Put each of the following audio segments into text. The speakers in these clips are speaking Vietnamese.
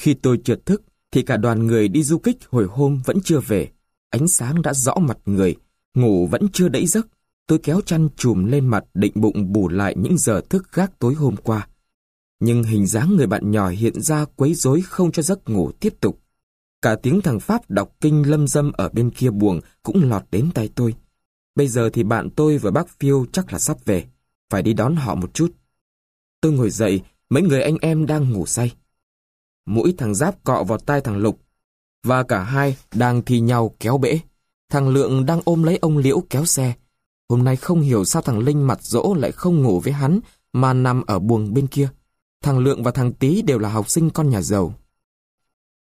Khi tôi chợt thức, thì cả đoàn người đi du kích hồi hôm vẫn chưa về. Ánh sáng đã rõ mặt người, ngủ vẫn chưa đẫy giấc. Tôi kéo chăn chùm lên mặt định bụng bù lại những giờ thức gác tối hôm qua. Nhưng hình dáng người bạn nhỏ hiện ra quấy rối không cho giấc ngủ tiếp tục. Cả tiếng thằng Pháp đọc kinh lâm dâm ở bên kia buồng cũng lọt đến tay tôi. Bây giờ thì bạn tôi và bác Phiêu chắc là sắp về. Phải đi đón họ một chút. Tôi ngồi dậy, mấy người anh em đang ngủ say. Mũi thằng Giáp cọ vào tai thằng Lục. Và cả hai đang thi nhau kéo bể. Thằng Lượng đang ôm lấy ông Liễu kéo xe. Hôm nay không hiểu sao thằng Linh mặt dỗ lại không ngủ với hắn mà nằm ở buồng bên kia. Thằng Lượng và thằng Tý đều là học sinh con nhà giàu.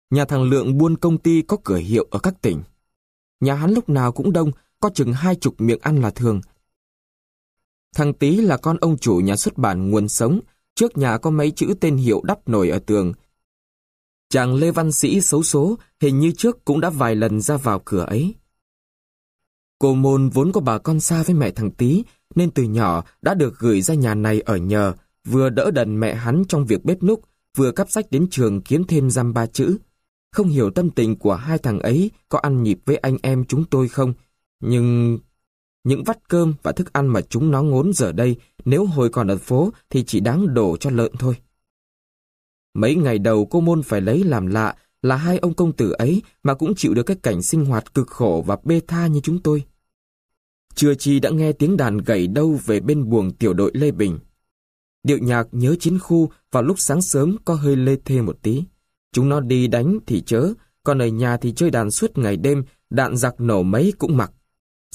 Nhà thằng Lượng buôn công ty có cửa hiệu ở các tỉnh. Nhà hắn lúc nào cũng đông, có chừng hai chục miệng ăn là thường. Thằng Tý là con ông chủ nhà xuất bản nguồn sống, trước nhà có mấy chữ tên hiệu đắp nổi ở tường. Chàng Lê Văn Sĩ xấu số, hình như trước cũng đã vài lần ra vào cửa ấy. Cô Môn vốn có bà con xa với mẹ thằng Tý, nên từ nhỏ đã được gửi ra nhà này ở nhờ, vừa đỡ đần mẹ hắn trong việc bếp núc, vừa cắp sách đến trường kiếm thêm giam ba chữ. Không hiểu tâm tình của hai thằng ấy có ăn nhịp với anh em chúng tôi không, nhưng... Những vắt cơm và thức ăn mà chúng nó ngốn giờ đây, nếu hồi còn ở phố thì chỉ đáng đổ cho lợn thôi. Mấy ngày đầu cô môn phải lấy làm lạ là hai ông công tử ấy mà cũng chịu được cái cảnh sinh hoạt cực khổ và bê tha như chúng tôi. Chưa chi đã nghe tiếng đàn gảy đâu về bên buồng tiểu đội Lê Bình. Điệu nhạc nhớ chiến khu vào lúc sáng sớm có hơi lê thê một tí. Chúng nó đi đánh thì chớ, còn ở nhà thì chơi đàn suốt ngày đêm, đạn giặc nổ mấy cũng mặc.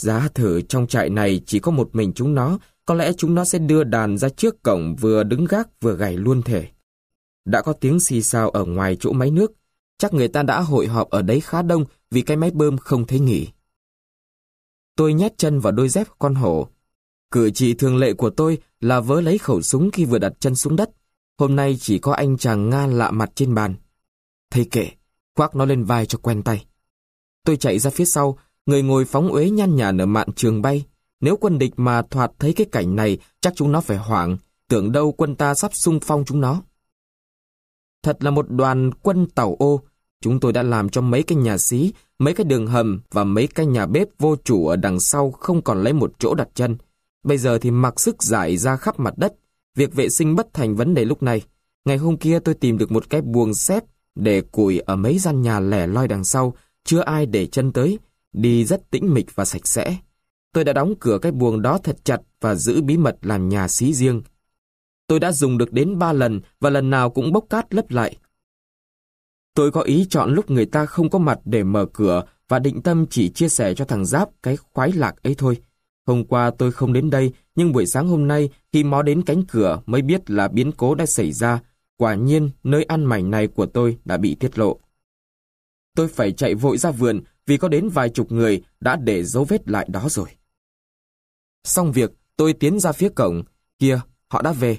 Giá thử trong trại này chỉ có một mình chúng nó, có lẽ chúng nó sẽ đưa đàn ra trước cổng vừa đứng gác vừa gảy luôn thể. Đã có tiếng xì xào ở ngoài chỗ máy nước, chắc người ta đã hội họp ở đấy khá đông vì cái máy bơm không thấy nghỉ. Tôi nhét chân vào đôi dép con hổ. Cử chỉ thường lệ của tôi là vớ lấy khẩu súng khi vừa đặt chân xuống đất. Hôm nay chỉ có anh chàng Nga lạ mặt trên bàn. Thầy kệ, khoác nó lên vai cho quen tay. Tôi chạy ra phía sau, người ngồi phóng uế nhăn nhản ở mạn trường bay. Nếu quân địch mà thoạt thấy cái cảnh này, chắc chúng nó phải hoảng, tưởng đâu quân ta sắp xung phong chúng nó. Thật là một đoàn quân tàu ô, chúng tôi đã làm cho mấy cái nhà xí, mấy cái đường hầm và mấy cái nhà bếp vô chủ ở đằng sau không còn lấy một chỗ đặt chân. Bây giờ thì mặc sức giải ra khắp mặt đất, việc vệ sinh bất thành vấn đề lúc này. Ngày hôm kia tôi tìm được một cái buồng xếp để củi ở mấy gian nhà lẻ loi đằng sau, chưa ai để chân tới, đi rất tĩnh mịch và sạch sẽ. Tôi đã đóng cửa cái buồng đó thật chặt và giữ bí mật làm nhà xí riêng. Tôi đã dùng được đến ba lần và lần nào cũng bốc cát lấp lại. Tôi có ý chọn lúc người ta không có mặt để mở cửa và định tâm chỉ chia sẻ cho thằng Giáp cái khoái lạc ấy thôi. Hôm qua tôi không đến đây, nhưng buổi sáng hôm nay khi mó đến cánh cửa mới biết là biến cố đã xảy ra. Quả nhiên, nơi ăn mảnh này của tôi đã bị tiết lộ. Tôi phải chạy vội ra vườn vì có đến vài chục người đã để dấu vết lại đó rồi. Xong việc, tôi tiến ra phía cổng. Kia, họ đã về.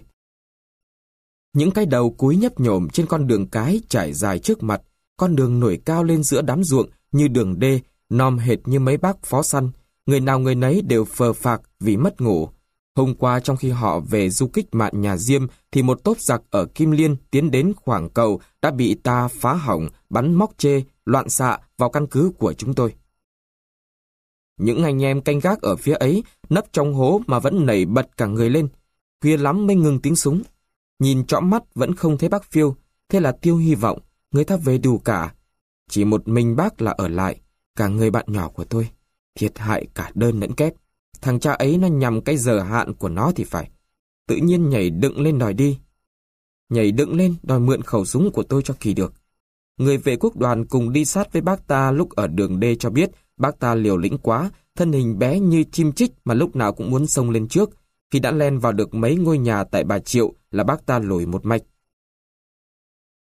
Những cái đầu cúi nhấp nhổm trên con đường cái trải dài trước mặt, con đường nổi cao lên giữa đám ruộng như đường đê, nom hệt như mấy bác phó săn. Người nào người nấy đều phờ phạc vì mất ngủ. Hôm qua trong khi họ về du kích mạn nhà Diêm thì một tốp giặc ở Kim Liên tiến đến khoảng cầu đã bị ta phá hỏng, bắn móc chê, loạn xạ vào căn cứ của chúng tôi. Những anh em canh gác ở phía ấy nấp trong hố mà vẫn nảy bật cả người lên. Khuya lắm mới ngừng tiếng súng. Nhìn trõm mắt vẫn không thấy bác phiêu, thế là tiêu hy vọng, người ta về đủ cả. Chỉ một mình bác là ở lại, cả người bạn nhỏ của tôi. Thiệt hại cả đơn lẫn kép. Thằng cha ấy nó nhằm cái giờ hạn của nó thì phải. Tự nhiên nhảy đựng lên đòi đi. Nhảy đựng lên đòi mượn khẩu súng của tôi cho kỳ được. Người vệ quốc đoàn cùng đi sát với bác ta lúc ở đường D cho biết bác ta liều lĩnh quá, thân hình bé như chim chích mà lúc nào cũng muốn xông lên trước. Khi đã len vào được mấy ngôi nhà tại Bà Triệu là bác ta lùi một mạch.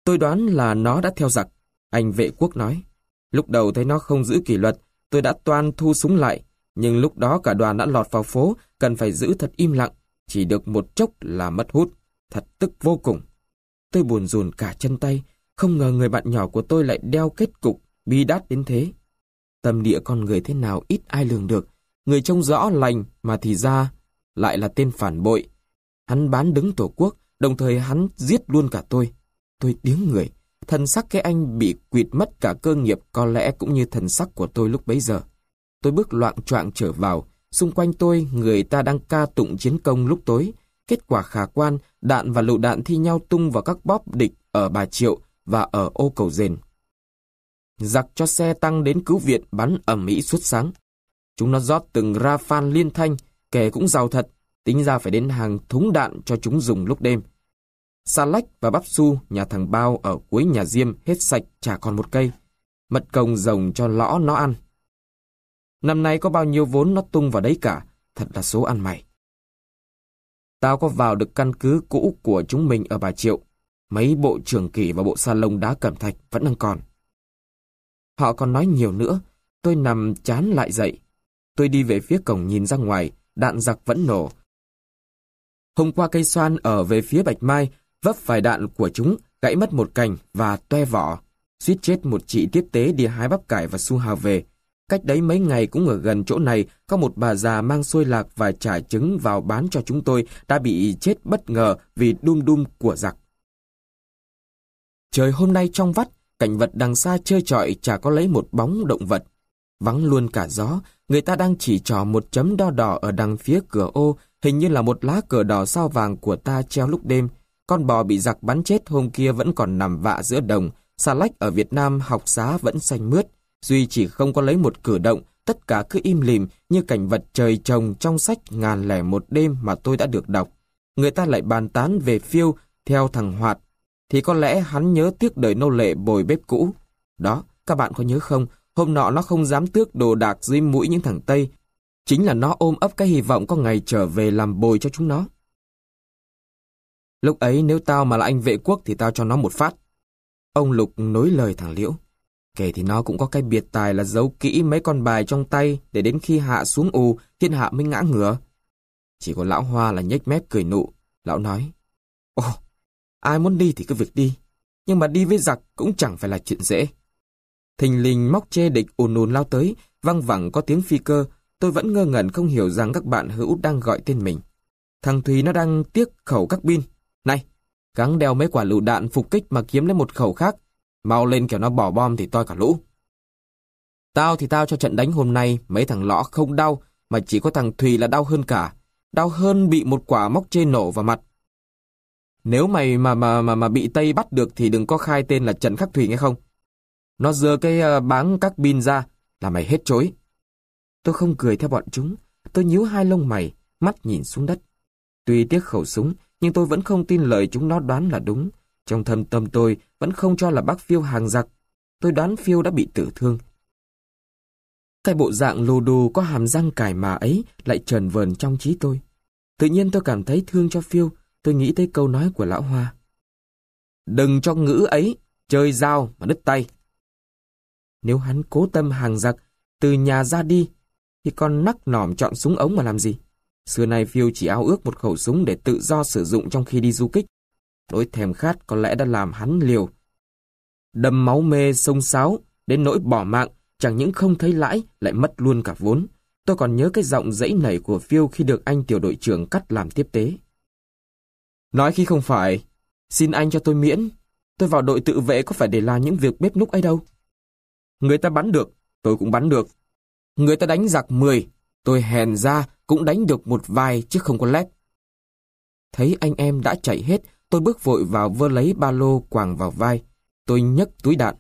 Tôi đoán là nó đã theo giặc, anh vệ quốc nói. Lúc đầu thấy nó không giữ kỷ luật, tôi đã toan thu súng lại, nhưng lúc đó cả đoàn đã lọt vào phố, cần phải giữ thật im lặng, chỉ được một chốc là mất hút, thật tức vô cùng. Tôi buồn rùn cả chân tay, không ngờ người bạn nhỏ của tôi lại đeo kết cục, bi đát đến thế. Tâm địa con người thế nào ít ai lường được, người trông rõ lành mà thì ra lại là tên phản bội. Hắn bán đứng tổ quốc, đồng thời hắn giết luôn cả tôi. Tôi điếng người, thần sắc cái anh bị quỵt mất cả cơ nghiệp có lẽ cũng như thần sắc của tôi lúc bấy giờ. Tôi bước loạn choạng trở vào, xung quanh tôi người ta đang ca tụng chiến công lúc tối. Kết quả khả quan, đạn và lựu đạn thi nhau tung vào các bóp địch ở Bà Triệu và ở ô cầu rền. Giặc cho xe tăng đến cứu viện bắn ẩm mỹ suốt sáng. Chúng nó rót từng ra phan liên thanh, kẻ cũng giàu thật, tính ra phải đến hàng thúng đạn cho chúng dùng lúc đêm. Sa lách và bắp su nhà thằng Bao ở cuối nhà Diêm hết sạch chả còn một cây. Mật công rồng cho lõ nó ăn. Năm nay có bao nhiêu vốn nó tung vào đấy cả, thật là số ăn mày. Tao có vào được căn cứ cũ của chúng mình ở Bà Triệu. Mấy bộ trưởng kỷ và bộ sa lông đá cẩm thạch vẫn đang còn. Họ còn nói nhiều nữa, tôi nằm chán lại dậy. Tôi đi về phía cổng nhìn ra ngoài, đạn giặc vẫn nổ. Hôm qua cây xoan ở về phía Bạch Mai, vấp phải đạn của chúng, gãy mất một cành và toe vỏ. Suýt chết một chị tiếp tế đi hái bắp cải và su hào về. Cách đấy mấy ngày cũng ở gần chỗ này, có một bà già mang xôi lạc và trả trứng vào bán cho chúng tôi đã bị chết bất ngờ vì đum đum của giặc. Trời hôm nay trong vắt, cảnh vật đằng xa chơi trọi chả có lấy một bóng động vật. Vắng luôn cả gió, người ta đang chỉ trò một chấm đo đỏ ở đằng phía cửa ô, hình như là một lá cờ đỏ sao vàng của ta treo lúc đêm. Con bò bị giặc bắn chết hôm kia vẫn còn nằm vạ giữa đồng, xà lách ở Việt Nam học xá vẫn xanh mướt. Duy chỉ không có lấy một cử động, tất cả cứ im lìm như cảnh vật trời trồng trong sách ngàn lẻ một đêm mà tôi đã được đọc. Người ta lại bàn tán về phiêu theo thằng Hoạt, thì có lẽ hắn nhớ tiếc đời nô lệ bồi bếp cũ. Đó, các bạn có nhớ không, hôm nọ nó không dám tước đồ đạc dưới mũi những thằng Tây. Chính là nó ôm ấp cái hy vọng có ngày trở về làm bồi cho chúng nó. Lúc ấy nếu tao mà là anh vệ quốc thì tao cho nó một phát. Ông Lục nối lời thằng Liễu. Kể thì nó cũng có cái biệt tài là giấu kỹ mấy con bài trong tay để đến khi hạ xuống ù, thiên hạ mới ngã ngửa. Chỉ có lão Hoa là nhếch mép cười nụ. Lão nói, Ồ, ai muốn đi thì cứ việc đi. Nhưng mà đi với giặc cũng chẳng phải là chuyện dễ. Thình lình móc chê địch ùn ùn lao tới, văng vẳng có tiếng phi cơ. Tôi vẫn ngơ ngẩn không hiểu rằng các bạn hữu đang gọi tên mình. Thằng Thùy nó đang tiếc khẩu các pin. Này, gắng đeo mấy quả lựu đạn phục kích mà kiếm lấy một khẩu khác. Mau lên kiểu nó bỏ bom thì toi cả lũ. Tao thì tao cho trận đánh hôm nay mấy thằng lõ không đau, mà chỉ có thằng Thùy là đau hơn cả. Đau hơn bị một quả móc chê nổ vào mặt. Nếu mày mà mà mà mà bị Tây bắt được thì đừng có khai tên là Trần Khắc Thùy nghe không? Nó dơ cái uh, báng các pin ra là mày hết chối. Tôi không cười theo bọn chúng, tôi nhíu hai lông mày, mắt nhìn xuống đất. Tuy tiếc khẩu súng, nhưng tôi vẫn không tin lời chúng nó đoán là đúng. Trong thâm tâm tôi vẫn không cho là bác Phiêu hàng giặc. Tôi đoán Phiêu đã bị tử thương. Cái bộ dạng lô đồ có hàm răng cải mà ấy lại trần vờn trong trí tôi. Tự nhiên tôi cảm thấy thương cho Phiêu, tôi nghĩ tới câu nói của lão Hoa. Đừng cho ngữ ấy, chơi dao mà đứt tay. Nếu hắn cố tâm hàng giặc, từ nhà ra đi, thì con nắc nỏm chọn súng ống mà làm gì? Xưa nay Phiêu chỉ ao ước một khẩu súng để tự do sử dụng trong khi đi du kích. Nỗi thèm khát có lẽ đã làm hắn liều. Đâm máu mê sông sáo, đến nỗi bỏ mạng, chẳng những không thấy lãi, lại mất luôn cả vốn. Tôi còn nhớ cái giọng dãy nảy của Phiêu khi được anh tiểu đội trưởng cắt làm tiếp tế. Nói khi không phải, xin anh cho tôi miễn. Tôi vào đội tự vệ có phải để làm những việc bếp núc ấy đâu. Người ta bắn được, tôi cũng bắn được. Người ta đánh giặc 10, tôi hèn ra cũng đánh được một vài chứ không có lép. Thấy anh em đã chạy hết, tôi bước vội vào vơ lấy ba lô quàng vào vai. Tôi nhấc túi đạn.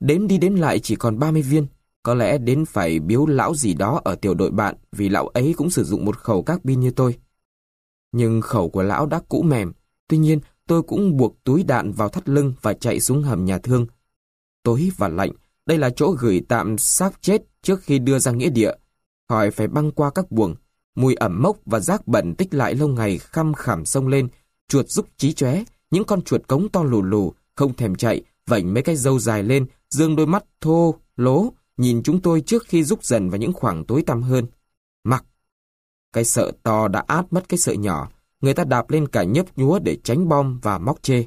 Đếm đi đếm lại chỉ còn 30 viên. Có lẽ đến phải biếu lão gì đó ở tiểu đội bạn vì lão ấy cũng sử dụng một khẩu các pin như tôi. Nhưng khẩu của lão đã cũ mềm. Tuy nhiên, tôi cũng buộc túi đạn vào thắt lưng và chạy xuống hầm nhà thương. Tối và lạnh, đây là chỗ gửi tạm xác chết trước khi đưa ra nghĩa địa. Khỏi phải băng qua các buồng. Mùi ẩm mốc và rác bẩn tích lại lâu ngày khăm khảm sông lên. Chuột rúc trí chóe, những con chuột cống to lù lù, không thèm chạy, vảnh mấy cái dâu dài lên, dương đôi mắt thô, lố, nhìn chúng tôi trước khi rút dần vào những khoảng tối tăm hơn. Mặc. Cái sợ to đã át mất cái sợ nhỏ, người ta đạp lên cả nhấp nhúa để tránh bom và móc chê.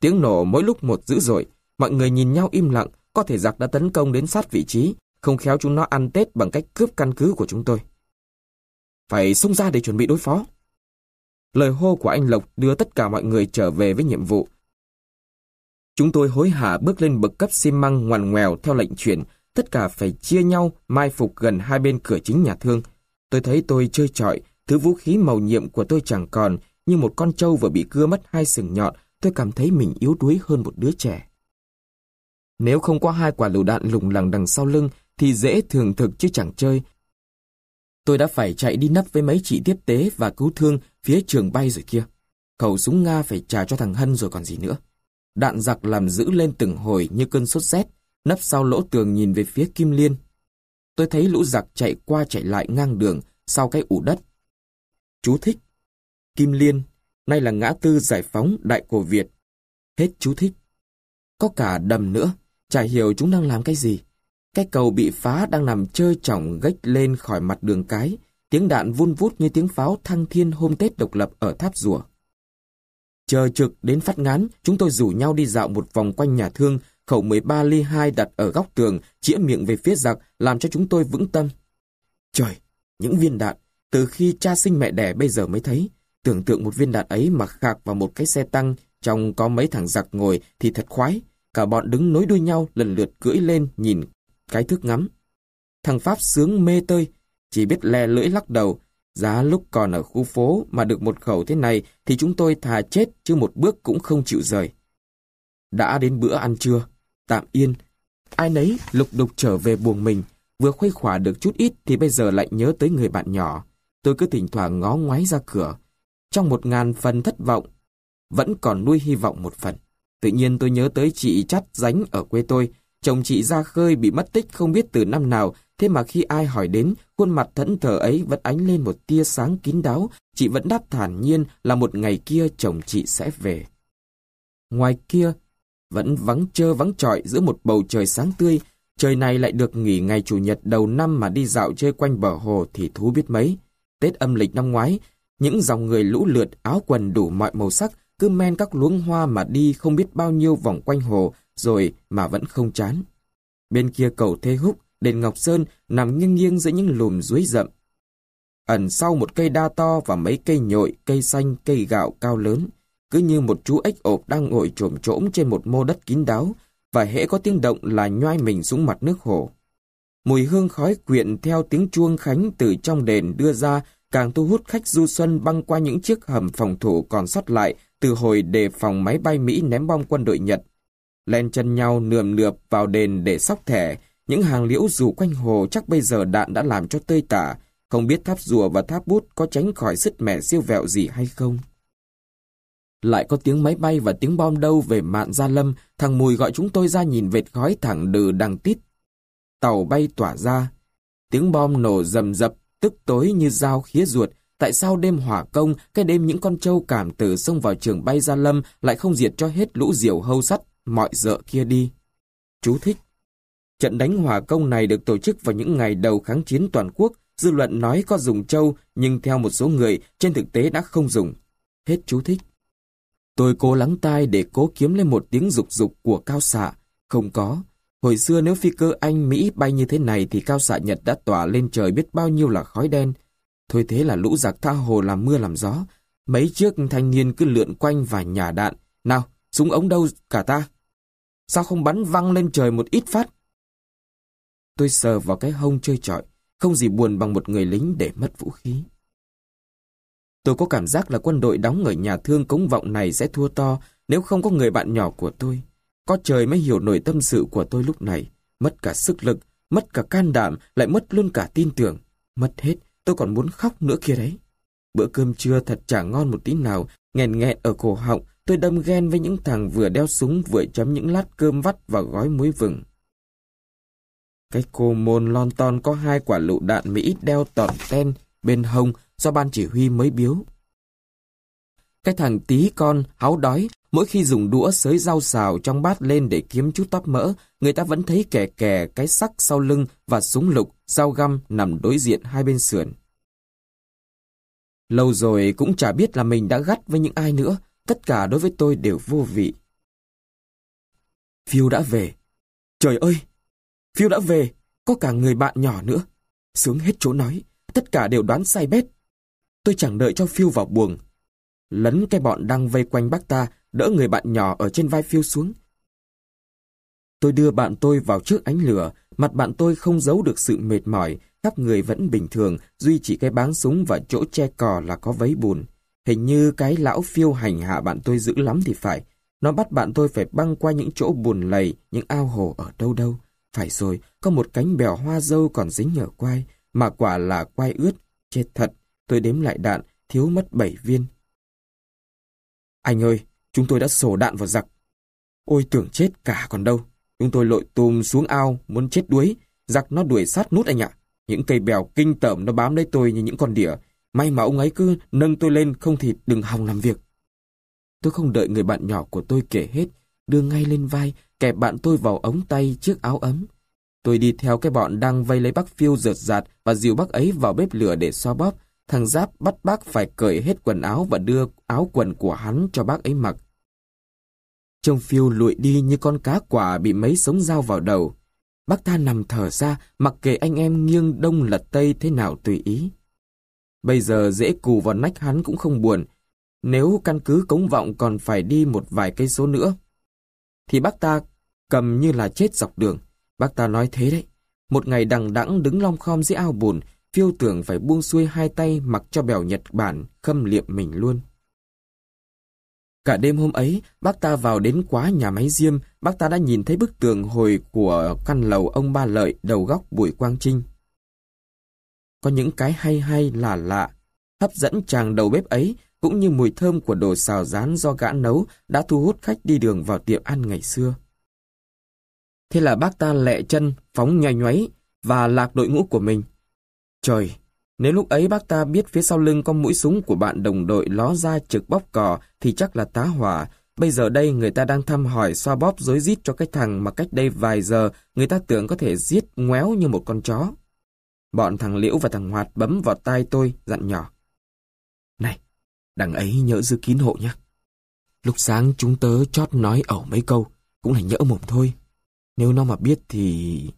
Tiếng nổ mỗi lúc một dữ dội, mọi người nhìn nhau im lặng, có thể giặc đã tấn công đến sát vị trí, không khéo chúng nó ăn Tết bằng cách cướp căn cứ của chúng tôi. Phải xông ra để chuẩn bị đối phó. Lời hô của anh Lộc đưa tất cả mọi người trở về với nhiệm vụ. Chúng tôi hối hả bước lên bậc cấp xi măng ngoằn ngoèo theo lệnh chuyển, tất cả phải chia nhau mai phục gần hai bên cửa chính nhà thương. Tôi thấy tôi chơi trọi, thứ vũ khí màu nhiệm của tôi chẳng còn, như một con trâu vừa bị cưa mất hai sừng nhọn, tôi cảm thấy mình yếu đuối hơn một đứa trẻ. Nếu không có hai quả lựu đạn lủng lẳng đằng sau lưng, thì dễ thường thực chứ chẳng chơi. Tôi đã phải chạy đi nấp với mấy chị tiếp tế và cứu thương phía trường bay rồi kia. Khẩu súng Nga phải trả cho thằng Hân rồi còn gì nữa. Đạn giặc làm giữ lên từng hồi như cơn sốt rét, nấp sau lỗ tường nhìn về phía Kim Liên. Tôi thấy lũ giặc chạy qua chạy lại ngang đường sau cái ủ đất. Chú thích. Kim Liên, nay là ngã tư giải phóng Đại Cổ Việt. Hết chú thích. Có cả đầm nữa, chả hiểu chúng đang làm cái gì. Cái cầu bị phá đang nằm chơi chỏng gách lên khỏi mặt đường cái, tiếng đạn vun vút như tiếng pháo thăng thiên hôm Tết độc lập ở tháp rùa. Chờ trực đến phát ngán, chúng tôi rủ nhau đi dạo một vòng quanh nhà thương, khẩu 13 ly 2 đặt ở góc tường, chĩa miệng về phía giặc, làm cho chúng tôi vững tâm. Trời, những viên đạn, từ khi cha sinh mẹ đẻ bây giờ mới thấy, tưởng tượng một viên đạn ấy mà khạc vào một cái xe tăng, trong có mấy thằng giặc ngồi thì thật khoái, cả bọn đứng nối đuôi nhau lần lượt cưỡi lên nhìn cái thước ngắm. Thằng Pháp sướng mê tơi, chỉ biết le lưỡi lắc đầu, Giá lúc còn ở khu phố mà được một khẩu thế này thì chúng tôi thà chết chứ một bước cũng không chịu rời. Đã đến bữa ăn trưa, tạm yên. Ai nấy lục đục trở về buồng mình, vừa khuây khỏa được chút ít thì bây giờ lại nhớ tới người bạn nhỏ. Tôi cứ thỉnh thoảng ngó ngoái ra cửa. Trong một ngàn phần thất vọng, vẫn còn nuôi hy vọng một phần. Tự nhiên tôi nhớ tới chị chắt ránh ở quê tôi. Chồng chị ra khơi bị mất tích không biết từ năm nào Thế mà khi ai hỏi đến, khuôn mặt thẫn thờ ấy vẫn ánh lên một tia sáng kín đáo, chị vẫn đáp thản nhiên là một ngày kia chồng chị sẽ về. Ngoài kia, vẫn vắng trơ vắng trọi giữa một bầu trời sáng tươi, trời này lại được nghỉ ngày Chủ nhật đầu năm mà đi dạo chơi quanh bờ hồ thì thú biết mấy. Tết âm lịch năm ngoái, những dòng người lũ lượt áo quần đủ mọi màu sắc cứ men các luống hoa mà đi không biết bao nhiêu vòng quanh hồ rồi mà vẫn không chán. Bên kia cầu Thê Húc, đền Ngọc Sơn nằm nghiêng nghiêng giữa những lùm dưới rậm. Ẩn sau một cây đa to và mấy cây nhội, cây xanh, cây gạo cao lớn, cứ như một chú ếch ộp đang ngồi trồm trỗm trên một mô đất kín đáo, và hễ có tiếng động là nhoai mình xuống mặt nước hồ. Mùi hương khói quyện theo tiếng chuông khánh từ trong đền đưa ra càng thu hút khách du xuân băng qua những chiếc hầm phòng thủ còn sót lại từ hồi đề phòng máy bay Mỹ ném bom quân đội Nhật. Len chân nhau nườm nượp vào đền để sóc thẻ, những hàng liễu dù quanh hồ chắc bây giờ đạn đã làm cho tơi tả, không biết tháp rùa và tháp bút có tránh khỏi sứt mẻ siêu vẹo gì hay không. Lại có tiếng máy bay và tiếng bom đâu về mạn gia lâm, thằng Mùi gọi chúng tôi ra nhìn vệt khói thẳng đừ đằng tít. Tàu bay tỏa ra, tiếng bom nổ rầm rập, tức tối như dao khía ruột. Tại sao đêm hỏa công, cái đêm những con trâu cảm tử xông vào trường bay ra lâm lại không diệt cho hết lũ diều hâu sắt, mọi dợ kia đi? Chú thích. Trận đánh hỏa công này được tổ chức vào những ngày đầu kháng chiến toàn quốc, dư luận nói có dùng trâu, nhưng theo một số người, trên thực tế đã không dùng. Hết chú thích. Tôi cố lắng tai để cố kiếm lên một tiếng dục dục của cao xạ. Không có. Hồi xưa nếu phi cơ Anh, Mỹ bay như thế này thì cao xạ Nhật đã tỏa lên trời biết bao nhiêu là khói đen. Thôi thế là lũ giặc tha hồ làm mưa làm gió. Mấy chiếc thanh niên cứ lượn quanh và nhả đạn. Nào, súng ống đâu cả ta? Sao không bắn văng lên trời một ít phát? Tôi sờ vào cái hông chơi trọi, không gì buồn bằng một người lính để mất vũ khí. Tôi có cảm giác là quân đội đóng ở nhà thương cống vọng này sẽ thua to nếu không có người bạn nhỏ của tôi. Có trời mới hiểu nổi tâm sự của tôi lúc này. Mất cả sức lực, mất cả can đảm, lại mất luôn cả tin tưởng. Mất hết, tôi còn muốn khóc nữa kia đấy. Bữa cơm trưa thật chả ngon một tí nào, nghèn nghẹn ở cổ họng, tôi đâm ghen với những thằng vừa đeo súng vừa chấm những lát cơm vắt và gói muối vừng. Cái cô môn lon ton có hai quả lựu đạn Mỹ đeo tỏn ten bên hông do ban chỉ huy mới biếu. Cái thằng tí con háo đói, mỗi khi dùng đũa sới rau xào trong bát lên để kiếm chút tóp mỡ, người ta vẫn thấy kẻ kè cái sắc sau lưng và súng lục, dao găm nằm đối diện hai bên sườn. Lâu rồi cũng chả biết là mình đã gắt với những ai nữa, tất cả đối với tôi đều vô vị. Phiêu đã về. Trời ơi, Phiêu đã về, có cả người bạn nhỏ nữa. Sướng hết chỗ nói, tất cả đều đoán sai bét. Tôi chẳng đợi cho Phiêu vào buồng. Lấn cái bọn đang vây quanh bác ta, đỡ người bạn nhỏ ở trên vai Phiêu xuống. Tôi đưa bạn tôi vào trước ánh lửa, mặt bạn tôi không giấu được sự mệt mỏi, khắp người vẫn bình thường, duy chỉ cái báng súng và chỗ che cò là có vấy bùn. Hình như cái lão phiêu hành hạ bạn tôi dữ lắm thì phải. Nó bắt bạn tôi phải băng qua những chỗ bùn lầy, những ao hồ ở đâu đâu. Phải rồi, có một cánh bèo hoa dâu còn dính ở quai, mà quả là quai ướt. Chết thật, tôi đếm lại đạn, thiếu mất 7 viên. Anh ơi, chúng tôi đã sổ đạn vào giặc. Ôi tưởng chết cả còn đâu. Chúng tôi lội tùm xuống ao, muốn chết đuối. Giặc nó đuổi sát nút anh ạ. Những cây bèo kinh tởm nó bám lấy tôi như những con đỉa. May mà ông ấy cứ nâng tôi lên không thì đừng hòng làm việc. Tôi không đợi người bạn nhỏ của tôi kể hết, đưa ngay lên vai, kẹp bạn tôi vào ống tay chiếc áo ấm. Tôi đi theo cái bọn đang vây lấy bác phiêu rợt rạt và dìu bác ấy vào bếp lửa để xoa bóp. Thằng Giáp bắt bác phải cởi hết quần áo và đưa áo quần của hắn cho bác ấy mặc. Trông phiêu lụi đi như con cá quả bị mấy sống dao vào đầu. Bác ta nằm thở ra, mặc kệ anh em nghiêng đông lật tây thế nào tùy ý. Bây giờ dễ cù vào nách hắn cũng không buồn. Nếu căn cứ cống vọng còn phải đi một vài cây số nữa, thì bác ta cầm như là chết dọc đường. Bác ta nói thế đấy. Một ngày đằng đẵng đứng long khom dưới ao bùn, phiêu tưởng phải buông xuôi hai tay mặc cho bèo Nhật Bản khâm liệm mình luôn. Cả đêm hôm ấy, bác ta vào đến quá nhà máy diêm, bác ta đã nhìn thấy bức tường hồi của căn lầu ông Ba Lợi đầu góc Bùi Quang Trinh. Có những cái hay hay là lạ, hấp dẫn chàng đầu bếp ấy, cũng như mùi thơm của đồ xào rán do gã nấu đã thu hút khách đi đường vào tiệm ăn ngày xưa. Thế là bác ta lẹ chân, phóng nhoay nhoáy và lạc đội ngũ của mình. Trời, nếu lúc ấy bác ta biết phía sau lưng có mũi súng của bạn đồng đội ló ra trực bóp cò thì chắc là tá hỏa. Bây giờ đây người ta đang thăm hỏi xoa bóp dối rít cho cái thằng mà cách đây vài giờ người ta tưởng có thể giết ngoéo như một con chó. Bọn thằng Liễu và thằng Hoạt bấm vào tai tôi, dặn nhỏ. Này, đằng ấy nhớ giữ kín hộ nhé. Lúc sáng chúng tớ chót nói ẩu mấy câu, cũng là nhỡ mồm thôi. Nếu nó mà biết thì...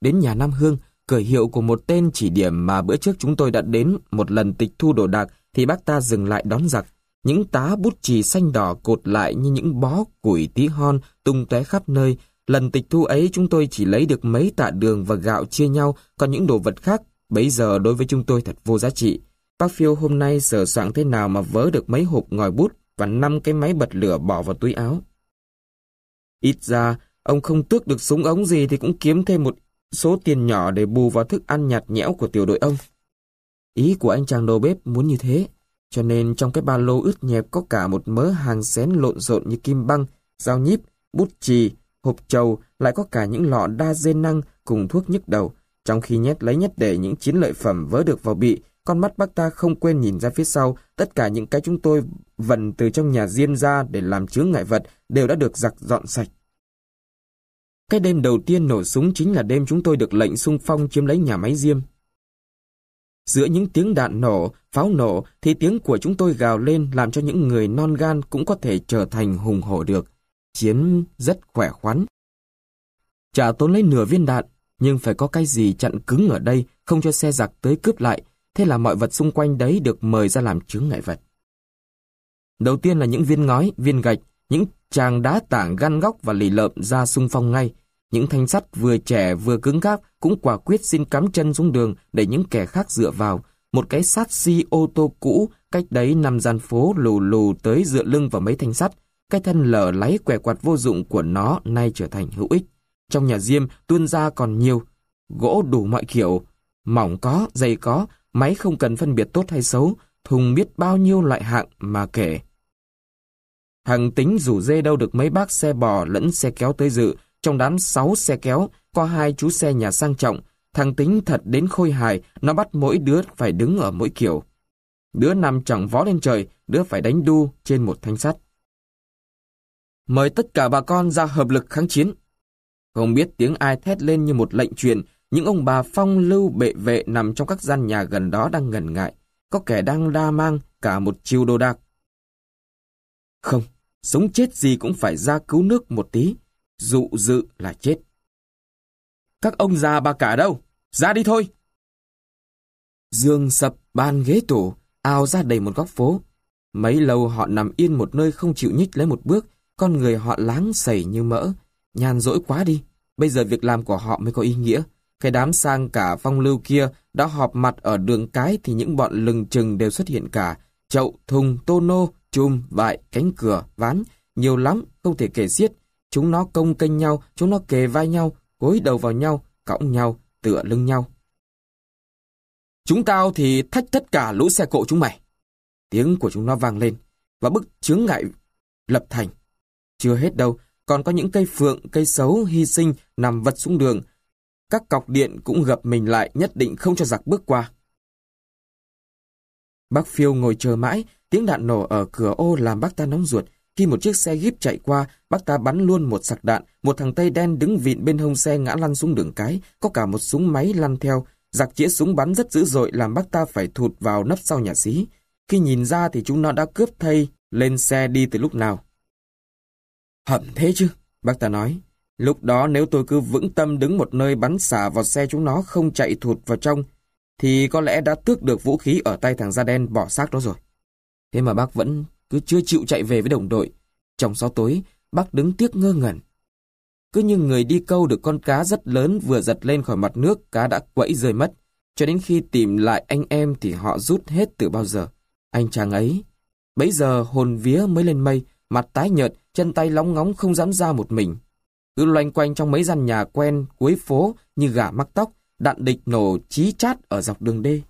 Đến nhà Nam Hương, cởi hiệu của một tên chỉ điểm mà bữa trước chúng tôi đã đến một lần tịch thu đồ đạc thì bác ta dừng lại đón giặc. Những tá bút chì xanh đỏ cột lại như những bó củi tí hon tung tóe khắp nơi. Lần tịch thu ấy chúng tôi chỉ lấy được mấy tạ đường và gạo chia nhau, còn những đồ vật khác bấy giờ đối với chúng tôi thật vô giá trị. Bác Phiêu hôm nay sửa soạn thế nào mà vớ được mấy hộp ngòi bút và năm cái máy bật lửa bỏ vào túi áo. Ít ra, ông không tước được súng ống gì thì cũng kiếm thêm một số tiền nhỏ để bù vào thức ăn nhạt nhẽo của tiểu đội ông. Ý của anh chàng đầu bếp muốn như thế, cho nên trong cái ba lô ướt nhẹp có cả một mớ hàng xén lộn xộn như kim băng, dao nhíp, bút chì, hộp trầu, lại có cả những lọ đa dê năng cùng thuốc nhức đầu. Trong khi nhét lấy nhét để những chiến lợi phẩm vớ được vào bị, con mắt bác ta không quên nhìn ra phía sau, tất cả những cái chúng tôi vần từ trong nhà riêng ra để làm chướng ngại vật đều đã được giặt dọn sạch. Cái đêm đầu tiên nổ súng chính là đêm chúng tôi được lệnh xung phong chiếm lấy nhà máy diêm. Giữa những tiếng đạn nổ, pháo nổ thì tiếng của chúng tôi gào lên làm cho những người non gan cũng có thể trở thành hùng hổ được. Chiến rất khỏe khoắn. Chả tốn lấy nửa viên đạn, nhưng phải có cái gì chặn cứng ở đây không cho xe giặc tới cướp lại, thế là mọi vật xung quanh đấy được mời ra làm chướng ngại vật. Đầu tiên là những viên ngói, viên gạch, những tràng đá tảng gan góc và lì lợm ra xung phong ngay. Những thanh sắt vừa trẻ vừa cứng cáp cũng quả quyết xin cắm chân xuống đường để những kẻ khác dựa vào. Một cái sát xi ô tô cũ, cách đấy nằm gian phố lù lù tới dựa lưng vào mấy thanh sắt. Cái thân lở láy quẻ quạt vô dụng của nó nay trở thành hữu ích. Trong nhà diêm tuôn ra còn nhiều. Gỗ đủ mọi kiểu. Mỏng có, dày có, máy không cần phân biệt tốt hay xấu. Thùng biết bao nhiêu loại hạng mà kể. Thằng tính rủ dê đâu được mấy bác xe bò lẫn xe kéo tới dự, trong đám 6 xe kéo, có hai chú xe nhà sang trọng. Thằng tính thật đến khôi hài, nó bắt mỗi đứa phải đứng ở mỗi kiểu. Đứa nằm chẳng vó lên trời, đứa phải đánh đu trên một thanh sắt. Mời tất cả bà con ra hợp lực kháng chiến. Không biết tiếng ai thét lên như một lệnh truyền, những ông bà phong lưu bệ vệ nằm trong các gian nhà gần đó đang ngần ngại. Có kẻ đang đa mang cả một chiêu đồ đạc. Không, sống chết gì cũng phải ra cứu nước một tí dụ dự là chết. Các ông già bà cả đâu? Ra đi thôi! Dương sập ban ghế tủ, ao ra đầy một góc phố. Mấy lâu họ nằm yên một nơi không chịu nhích lấy một bước, con người họ láng sẩy như mỡ. nhàn rỗi quá đi. Bây giờ việc làm của họ mới có ý nghĩa. Cái đám sang cả phong lưu kia đã họp mặt ở đường cái thì những bọn lừng chừng đều xuất hiện cả. Chậu, thùng, tô nô, chùm, vại, cánh cửa, ván. Nhiều lắm, không thể kể xiết. Chúng nó công kênh nhau, chúng nó kề vai nhau, gối đầu vào nhau, cõng nhau, tựa lưng nhau. Chúng tao thì thách tất cả lũ xe cộ chúng mày. Tiếng của chúng nó vang lên, và bức chướng ngại lập thành. Chưa hết đâu, còn có những cây phượng, cây xấu, hy sinh, nằm vật xuống đường. Các cọc điện cũng gập mình lại nhất định không cho giặc bước qua. Bác Phiêu ngồi chờ mãi, tiếng đạn nổ ở cửa ô làm bác ta nóng ruột. Khi một chiếc xe jeep chạy qua, bác ta bắn luôn một sạc đạn, một thằng Tây đen đứng vịn bên hông xe ngã lăn xuống đường cái, có cả một súng máy lăn theo. Giặc chĩa súng bắn rất dữ dội làm bác ta phải thụt vào nấp sau nhà xí. Khi nhìn ra thì chúng nó đã cướp thay lên xe đi từ lúc nào. Hẩm thế chứ, bác ta nói. Lúc đó nếu tôi cứ vững tâm đứng một nơi bắn xả vào xe chúng nó không chạy thụt vào trong, thì có lẽ đã tước được vũ khí ở tay thằng da đen bỏ xác đó rồi. Thế mà bác vẫn cứ chưa chịu chạy về với đồng đội. Trong gió tối, bác đứng tiếc ngơ ngẩn. Cứ như người đi câu được con cá rất lớn vừa giật lên khỏi mặt nước, cá đã quẫy rơi mất. Cho đến khi tìm lại anh em thì họ rút hết từ bao giờ. Anh chàng ấy. Bấy giờ hồn vía mới lên mây, mặt tái nhợt, chân tay lóng ngóng không dám ra một mình. Cứ loanh quanh trong mấy gian nhà quen cuối phố như gà mắc tóc, đạn địch nổ chí chát ở dọc đường đê.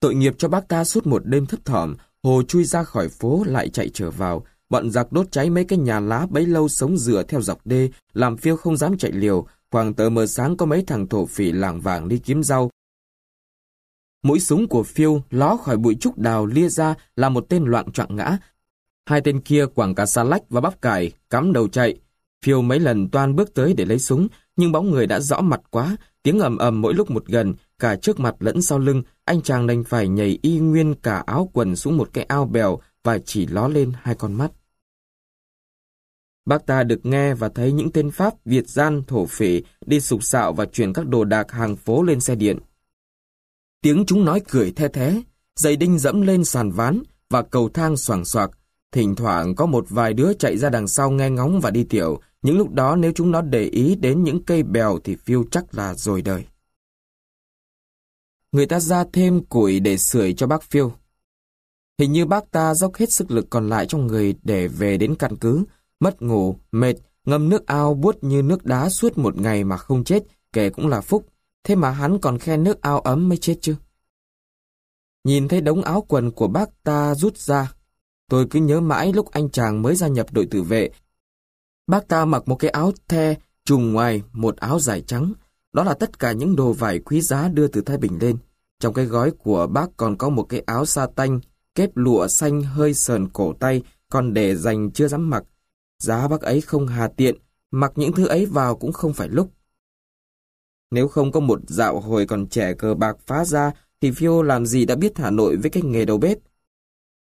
Tội nghiệp cho bác ta suốt một đêm thấp thỏm, Hồ chui ra khỏi phố lại chạy trở vào, bọn giặc đốt cháy mấy cái nhà lá bấy lâu sống dựa theo dọc đê, làm phiêu không dám chạy liều, khoảng tờ mờ sáng có mấy thằng thổ phỉ làng vàng đi kiếm rau. Mũi súng của phiêu ló khỏi bụi trúc đào lia ra là một tên loạn trọng ngã. Hai tên kia quảng cả xa lách và bắp cải, cắm đầu chạy. Phiêu mấy lần toan bước tới để lấy súng, nhưng bóng người đã rõ mặt quá, tiếng ầm ầm mỗi lúc một gần, cả trước mặt lẫn sau lưng, anh chàng đành phải nhảy y nguyên cả áo quần xuống một cái ao bèo và chỉ ló lên hai con mắt. Bác ta được nghe và thấy những tên Pháp, Việt gian, thổ phỉ đi sục sạo và chuyển các đồ đạc hàng phố lên xe điện. Tiếng chúng nói cười the thế, giày đinh dẫm lên sàn ván và cầu thang soảng xoạc. Thỉnh thoảng có một vài đứa chạy ra đằng sau nghe ngóng và đi tiểu, những lúc đó nếu chúng nó để ý đến những cây bèo thì phiêu chắc là rồi đời. Người ta ra thêm củi để sưởi cho bác phiêu. Hình như bác ta dốc hết sức lực còn lại trong người để về đến căn cứ, mất ngủ, mệt, ngâm nước ao buốt như nước đá suốt một ngày mà không chết, kể cũng là phúc. Thế mà hắn còn khen nước ao ấm mới chết chứ. Nhìn thấy đống áo quần của bác ta rút ra, tôi cứ nhớ mãi lúc anh chàng mới gia nhập đội tử vệ Bác ta mặc một cái áo the, trùng ngoài một áo dài trắng. Đó là tất cả những đồ vải quý giá đưa từ Thái Bình lên. Trong cái gói của bác còn có một cái áo sa tanh, kép lụa xanh hơi sờn cổ tay, còn để dành chưa dám mặc. Giá bác ấy không hà tiện, mặc những thứ ấy vào cũng không phải lúc. Nếu không có một dạo hồi còn trẻ cờ bạc phá ra, thì Phiêu làm gì đã biết Hà Nội với cái nghề đầu bếp.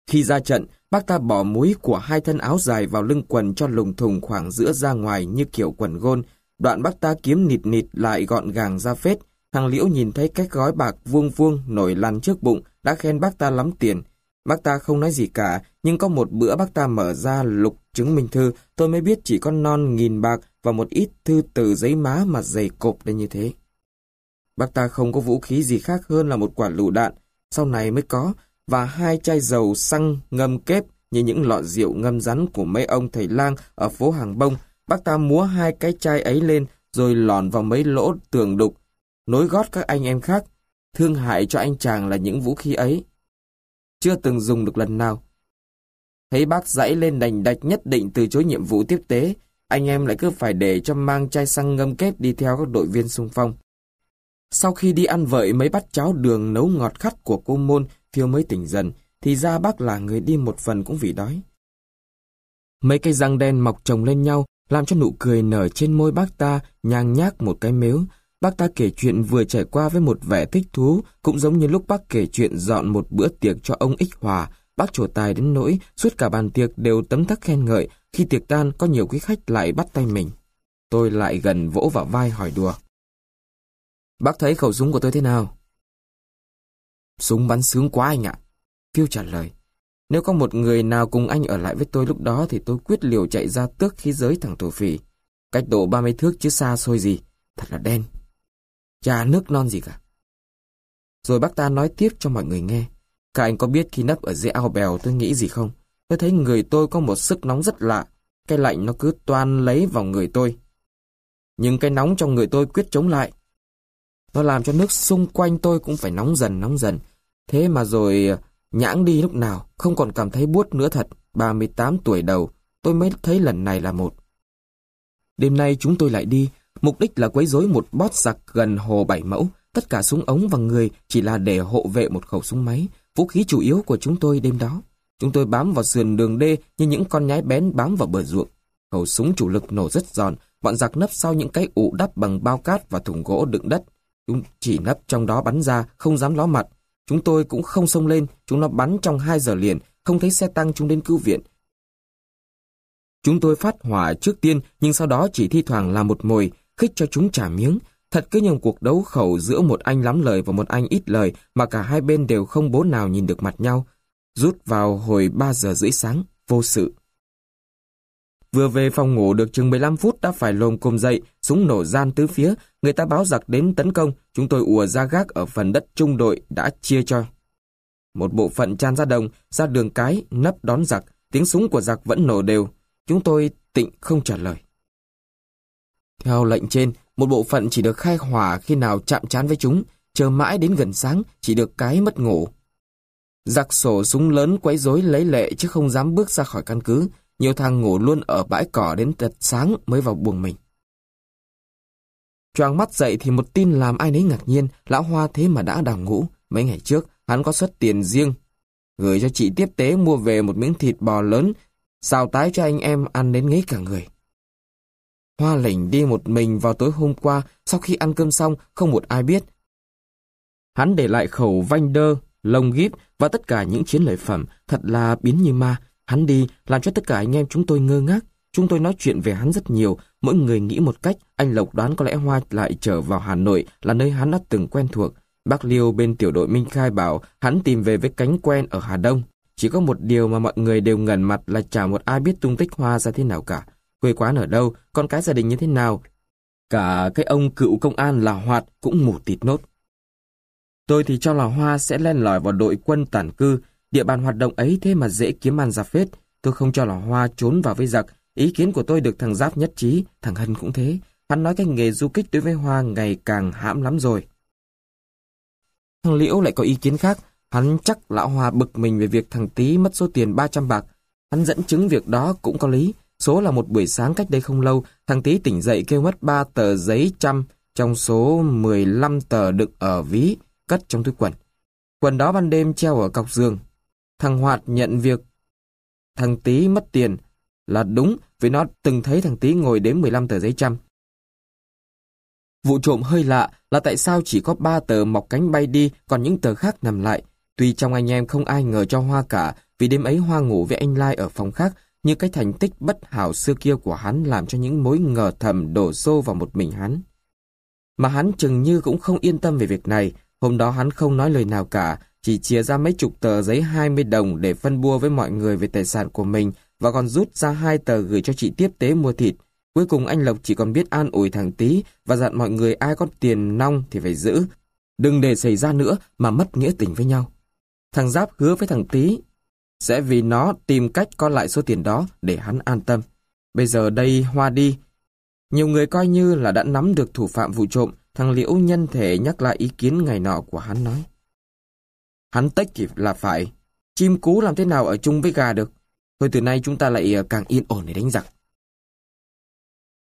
Khi ra trận, bác ta bỏ múi của hai thân áo dài vào lưng quần cho lùng thùng khoảng giữa ra ngoài như kiểu quần gôn. Đoạn bác ta kiếm nịt nịt lại gọn gàng ra phết. Thằng Liễu nhìn thấy cách gói bạc vuông vuông nổi lăn trước bụng, đã khen bác ta lắm tiền. Bác ta không nói gì cả, nhưng có một bữa bác ta mở ra lục chứng minh thư, tôi mới biết chỉ có non nghìn bạc và một ít thư từ giấy má mà dày cộp lên như thế. Bác ta không có vũ khí gì khác hơn là một quả lựu đạn, sau này mới có, và hai chai dầu xăng ngâm kép như những lọ rượu ngâm rắn của mấy ông thầy lang ở phố Hàng Bông. Bác ta múa hai cái chai ấy lên rồi lòn vào mấy lỗ tường đục, nối gót các anh em khác. Thương hại cho anh chàng là những vũ khí ấy. Chưa từng dùng được lần nào. Thấy bác dãy lên đành đạch nhất định từ chối nhiệm vụ tiếp tế, anh em lại cứ phải để cho mang chai xăng ngâm kép đi theo các đội viên xung phong. Sau khi đi ăn vợi mấy bát cháo đường nấu ngọt khắt của cô môn, Phiêu mới tỉnh dần, thì ra bác là người đi một phần cũng vì đói. Mấy cây răng đen mọc chồng lên nhau, làm cho nụ cười nở trên môi bác ta nhang nhác một cái mếu. Bác ta kể chuyện vừa trải qua với một vẻ thích thú, cũng giống như lúc bác kể chuyện dọn một bữa tiệc cho ông Ích Hòa. Bác trổ tài đến nỗi, suốt cả bàn tiệc đều tấm tắc khen ngợi, khi tiệc tan có nhiều quý khách lại bắt tay mình. Tôi lại gần vỗ vào vai hỏi đùa. Bác thấy khẩu súng của tôi thế nào? Súng bắn sướng quá anh ạ. Phiêu trả lời. Nếu có một người nào cùng anh ở lại với tôi lúc đó thì tôi quyết liều chạy ra tước khí giới thằng thổ phỉ. Cách độ 30 thước chứ xa xôi gì. Thật là đen. chà nước non gì cả. Rồi bác ta nói tiếp cho mọi người nghe. Các anh có biết khi nấp ở dưới ao bèo tôi nghĩ gì không? Tôi thấy người tôi có một sức nóng rất lạ. Cái lạnh nó cứ toan lấy vào người tôi. Nhưng cái nóng trong người tôi quyết chống lại. Nó làm cho nước xung quanh tôi cũng phải nóng dần nóng dần. Thế mà rồi nhãng đi lúc nào, không còn cảm thấy buốt nữa thật. 38 tuổi đầu, tôi mới thấy lần này là một. Đêm nay chúng tôi lại đi, mục đích là quấy rối một bót giặc gần hồ Bảy Mẫu. Tất cả súng ống và người chỉ là để hộ vệ một khẩu súng máy, vũ khí chủ yếu của chúng tôi đêm đó. Chúng tôi bám vào sườn đường đê như những con nhái bén bám vào bờ ruộng. Khẩu súng chủ lực nổ rất giòn, bọn giặc nấp sau những cái ụ đắp bằng bao cát và thùng gỗ đựng đất. Chúng chỉ nấp trong đó bắn ra, không dám ló mặt. Chúng tôi cũng không xông lên, chúng nó bắn trong 2 giờ liền, không thấy xe tăng chúng đến cứu viện. Chúng tôi phát hỏa trước tiên, nhưng sau đó chỉ thi thoảng làm một mồi, khích cho chúng trả miếng. Thật cứ như cuộc đấu khẩu giữa một anh lắm lời và một anh ít lời mà cả hai bên đều không bố nào nhìn được mặt nhau. Rút vào hồi 3 giờ rưỡi sáng, vô sự. Vừa về phòng ngủ được chừng 15 phút đã phải lồm cồm dậy, súng nổ gian tứ phía, người ta báo giặc đến tấn công, chúng tôi ùa ra gác ở phần đất trung đội đã chia cho. Một bộ phận tràn ra đồng, ra đường cái, nấp đón giặc, tiếng súng của giặc vẫn nổ đều. Chúng tôi tịnh không trả lời. Theo lệnh trên, một bộ phận chỉ được khai hỏa khi nào chạm trán với chúng, chờ mãi đến gần sáng, chỉ được cái mất ngủ. Giặc sổ súng lớn quấy rối lấy lệ chứ không dám bước ra khỏi căn cứ, nhiều thằng ngủ luôn ở bãi cỏ đến tật sáng mới vào buồng mình. Choàng mắt dậy thì một tin làm ai nấy ngạc nhiên, lão Hoa thế mà đã đào ngũ. Mấy ngày trước, hắn có xuất tiền riêng. Gửi cho chị tiếp tế mua về một miếng thịt bò lớn, xào tái cho anh em ăn đến ngấy cả người. Hoa lỉnh đi một mình vào tối hôm qua, sau khi ăn cơm xong, không một ai biết. Hắn để lại khẩu vanh đơ, lông gíp và tất cả những chiến lợi phẩm, thật là biến như ma. Hắn đi, làm cho tất cả anh em chúng tôi ngơ ngác. Chúng tôi nói chuyện về hắn rất nhiều, mỗi người nghĩ một cách, anh Lộc đoán có lẽ Hoa lại trở vào Hà Nội là nơi hắn đã từng quen thuộc. Bác Liêu bên tiểu đội Minh Khai bảo hắn tìm về với cánh quen ở Hà Đông. Chỉ có một điều mà mọi người đều ngẩn mặt là chả một ai biết tung tích Hoa ra thế nào cả. Quê quán ở đâu, con cái gia đình như thế nào. Cả cái ông cựu công an là Hoạt cũng mù tịt nốt. Tôi thì cho là Hoa sẽ len lỏi vào đội quân tản cư, địa bàn hoạt động ấy thế mà dễ kiếm ăn ra phết. Tôi không cho là Hoa trốn vào với giặc, ý kiến của tôi được thằng Giáp nhất trí, thằng Hân cũng thế. Hắn nói cái nghề du kích đối với Hoa ngày càng hãm lắm rồi. Thằng Liễu lại có ý kiến khác, hắn chắc lão Hoa bực mình về việc thằng Tý mất số tiền 300 bạc. Hắn dẫn chứng việc đó cũng có lý. Số là một buổi sáng cách đây không lâu, thằng Tý tỉnh dậy kêu mất 3 tờ giấy trăm trong số 15 tờ đựng ở ví, cất trong túi quần. Quần đó ban đêm treo ở cọc giường. Thằng Hoạt nhận việc thằng Tý mất tiền là đúng vì nó từng thấy thằng Tý ngồi đếm 15 tờ giấy trăm. Vụ trộm hơi lạ là tại sao chỉ có 3 tờ mọc cánh bay đi còn những tờ khác nằm lại. Tuy trong anh em không ai ngờ cho Hoa cả vì đêm ấy Hoa ngủ với anh Lai ở phòng khác nhưng cái thành tích bất hảo xưa kia của hắn làm cho những mối ngờ thầm đổ xô vào một mình hắn. Mà hắn chừng như cũng không yên tâm về việc này, hôm đó hắn không nói lời nào cả, chỉ chia ra mấy chục tờ giấy 20 đồng để phân bua với mọi người về tài sản của mình và còn rút ra hai tờ gửi cho chị tiếp tế mua thịt. Cuối cùng anh Lộc chỉ còn biết an ủi thằng Tý và dặn mọi người ai có tiền nong thì phải giữ. Đừng để xảy ra nữa mà mất nghĩa tình với nhau. Thằng Giáp hứa với thằng Tý sẽ vì nó tìm cách có lại số tiền đó để hắn an tâm. Bây giờ đây Hoa đi. Nhiều người coi như là đã nắm được thủ phạm vụ trộm, thằng Liễu nhân thể nhắc lại ý kiến ngày nọ của hắn nói. Hắn tách thì là phải. Chim cú làm thế nào ở chung với gà được. Thôi từ nay chúng ta lại ờ, càng yên ổn để đánh giặc.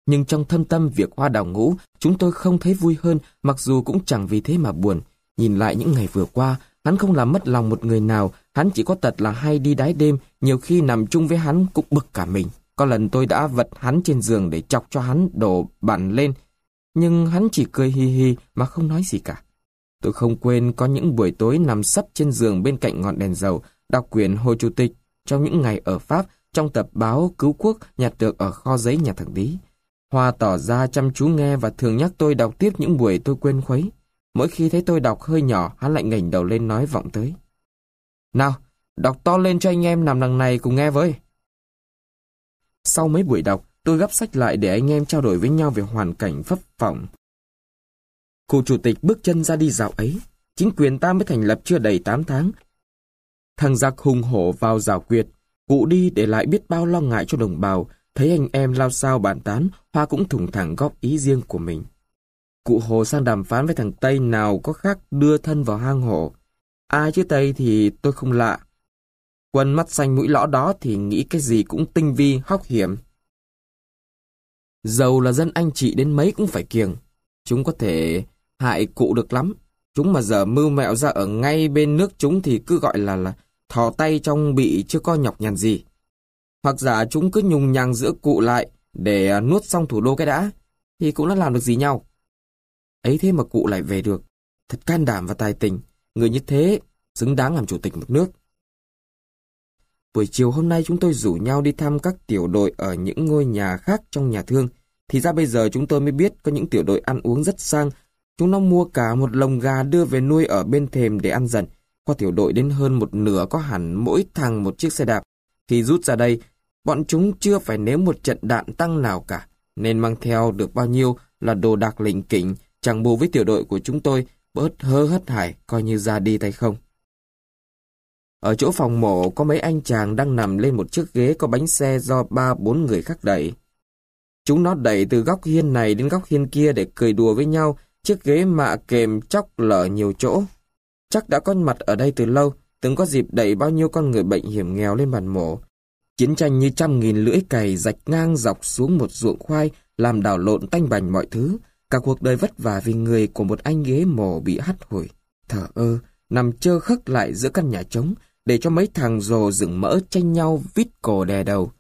Nhưng trong thâm tâm việc hoa đào ngũ, chúng tôi không thấy vui hơn, mặc dù cũng chẳng vì thế mà buồn. Nhìn lại những ngày vừa qua, hắn không làm mất lòng một người nào, hắn chỉ có tật là hay đi đái đêm, nhiều khi nằm chung với hắn cũng bực cả mình. Có lần tôi đã vật hắn trên giường để chọc cho hắn đổ bản lên, nhưng hắn chỉ cười hi hi mà không nói gì cả. Tôi không quên có những buổi tối nằm sấp trên giường bên cạnh ngọn đèn dầu, đọc quyển Hồ Chủ tịch trong những ngày ở Pháp trong tập báo Cứu Quốc nhặt được ở kho giấy nhà thằng Lý. Hoa tỏ ra chăm chú nghe và thường nhắc tôi đọc tiếp những buổi tôi quên khuấy. Mỗi khi thấy tôi đọc hơi nhỏ, hắn lại ngẩng đầu lên nói vọng tới. Nào, đọc to lên cho anh em nằm đằng này cùng nghe với. Sau mấy buổi đọc, tôi gấp sách lại để anh em trao đổi với nhau về hoàn cảnh phấp phỏng. Cụ chủ tịch bước chân ra đi dạo ấy, chính quyền ta mới thành lập chưa đầy 8 tháng. Thằng giặc hùng hổ vào rào quyệt, cụ đi để lại biết bao lo ngại cho đồng bào, thấy anh em lao sao bàn tán, Hoa cũng thủng thẳng góp ý riêng của mình. Cụ Hồ sang đàm phán với thằng Tây nào có khác đưa thân vào hang hổ. Ai chứ Tây thì tôi không lạ. Quân mắt xanh mũi lõ đó thì nghĩ cái gì cũng tinh vi, hóc hiểm. Dầu là dân anh chị đến mấy cũng phải kiêng. Chúng có thể hại cụ được lắm. Chúng mà giờ mưu mẹo ra ở ngay bên nước chúng thì cứ gọi là là thò tay trong bị chưa có nhọc nhằn gì. Hoặc giả chúng cứ nhung nhằng giữa cụ lại để à, nuốt xong thủ đô cái đã, thì cũng đã làm được gì nhau. Ấy thế mà cụ lại về được. Thật can đảm và tài tình. Người như thế xứng đáng làm chủ tịch một nước. Buổi chiều hôm nay chúng tôi rủ nhau đi thăm các tiểu đội ở những ngôi nhà khác trong nhà thương. Thì ra bây giờ chúng tôi mới biết có những tiểu đội ăn uống rất sang. Chúng nó mua cả một lồng gà đưa về nuôi ở bên thềm để ăn dần. Qua tiểu đội đến hơn một nửa có hẳn mỗi thằng một chiếc xe đạp. Khi rút ra đây, bọn chúng chưa phải nếm một trận đạn tăng nào cả. Nên mang theo được bao nhiêu là đồ đạc lệnh kỉnh, chẳng bù với tiểu đội của chúng tôi, bớt hơ hất hải, coi như ra đi tay không. Ở chỗ phòng mổ có mấy anh chàng đang nằm lên một chiếc ghế có bánh xe do ba bốn người khác đẩy. Chúng nó đẩy từ góc hiên này đến góc hiên kia để cười đùa với nhau, chiếc ghế mạ kềm chóc lở nhiều chỗ. Chắc đã có mặt ở đây từ lâu, từng có dịp đẩy bao nhiêu con người bệnh hiểm nghèo lên bàn mổ. Chiến tranh như trăm nghìn lưỡi cày rạch ngang dọc xuống một ruộng khoai, làm đảo lộn tanh bành mọi thứ. Cả cuộc đời vất vả vì người của một anh ghế mổ bị hắt hủi. Thở ơ, nằm chơ khắc lại giữa căn nhà trống, để cho mấy thằng rồ rừng mỡ tranh nhau vít cổ đè đầu.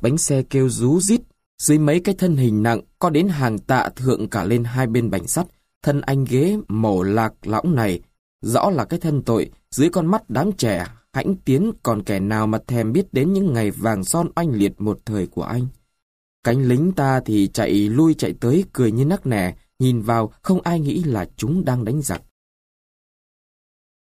Bánh xe kêu rú rít, dưới mấy cái thân hình nặng có đến hàng tạ thượng cả lên hai bên bánh sắt, thân anh ghế mổ lạc lõng này, rõ là cái thân tội, dưới con mắt đám trẻ, hãnh tiến còn kẻ nào mà thèm biết đến những ngày vàng son oanh liệt một thời của anh. Cánh lính ta thì chạy lui chạy tới cười như nắc nẻ, nhìn vào không ai nghĩ là chúng đang đánh giặc.